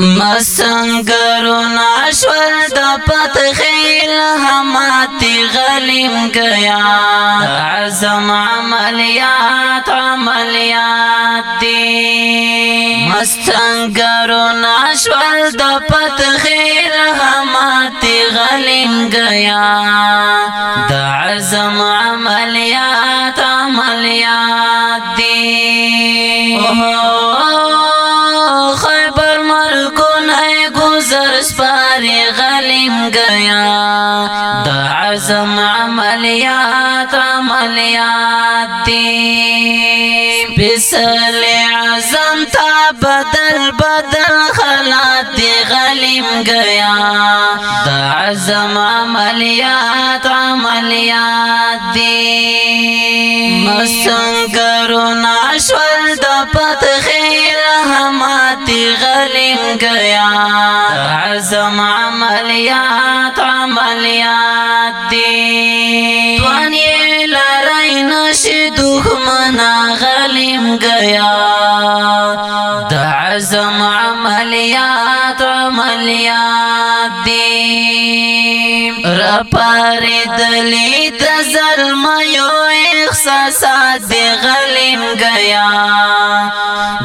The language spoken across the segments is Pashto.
مسنگرونا شور دا پتخیل ہماتی غلیم گیا عزم عملیات عملیات دی مستنگرونا شور دا پتخیل ہماتی غلیم گیا دا عزم عملیات عملیات دی اوہو دا عزم عملیات عملیات دی بسل عزم تا بدل بدل خلات دی غلیم گیا دا عزم عملیات عملیات دی مسنگرون عشوال دا پتخیم غلیم گیا عزم عمليات عمليات دي توانی لرائی نشی دخمنا غليم گیا عزم عمليات عمليات دي را دليت دلی احساسات دی غلیم گیا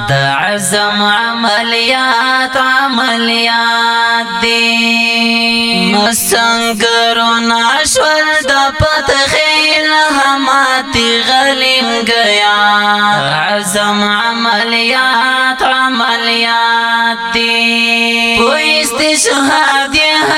د عزم عملیات عملیات دی مسنگرون اشور د پتخیل هماتی غلیم گیا عزم عملیات عملیات دی پویست شهادیه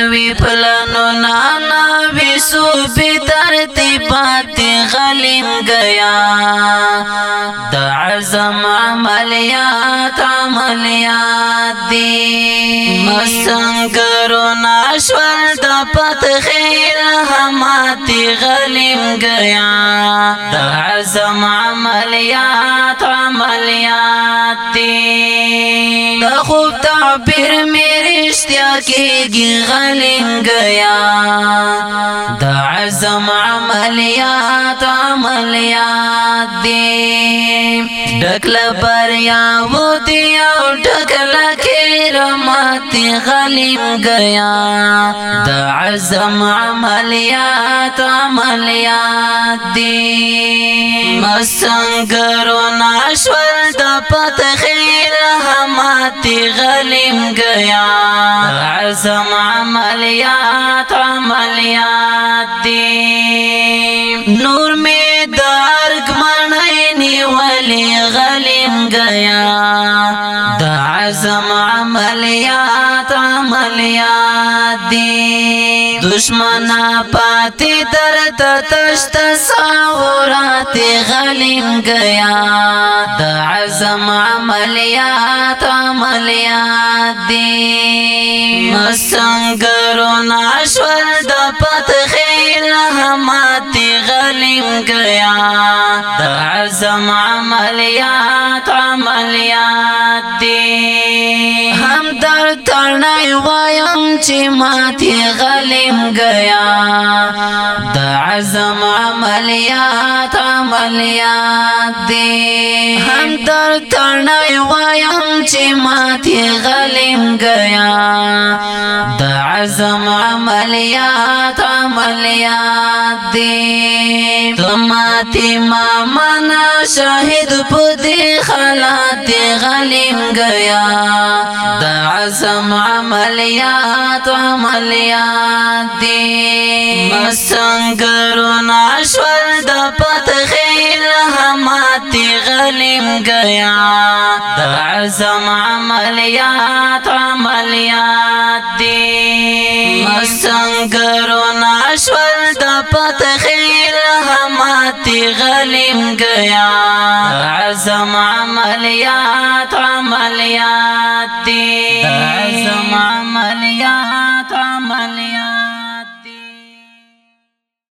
نوی پلانو نانا بی سو بی ترتی پاتی غلیم گیا دا عزم عملیات عملیات دی مسنگرو ناشور دا پت خیر هماتی غلیم گیا دا عزم عملیات عملیات دی خوب تعبیر میرے رشتہ کے گی غلن گیا دا عزم یا تو دیم ډکل بریا مو دی او ډکل کیر ماتي غلیم گیا د عزم عملیات عملیات دی مسنګرو ناشول د پت خیر هماتي غلیم گیا عزم عملیات عملیات دی نور می غلیم گیا دا عزم عملیات عملیات دی دشمنا پاتی در تشت ساورات غلیم گیا دا عزم عملیات عملیات دی مسنگرون عشور دا پتخیل همار تعلیم کریا دا عزم عملیات عملیات کانای وایم چې ماته غلیم گیا د عزم عملیات عملیات دی هم در تړنای وایم چې ماته غلیم گیا د عزم عملیات عملیات دی تماته مامنا شاهد پدی خلات غلیم گیا دا عزم عمليات عملیات دی مسنگرون عشور دا پتخیل حمات غلیم گیا دا عزم عمليات عملیات سنگرونا شول د خیر حماتی غلیم گیا عزم عملیات عملیات دی عزم عملیات عملیات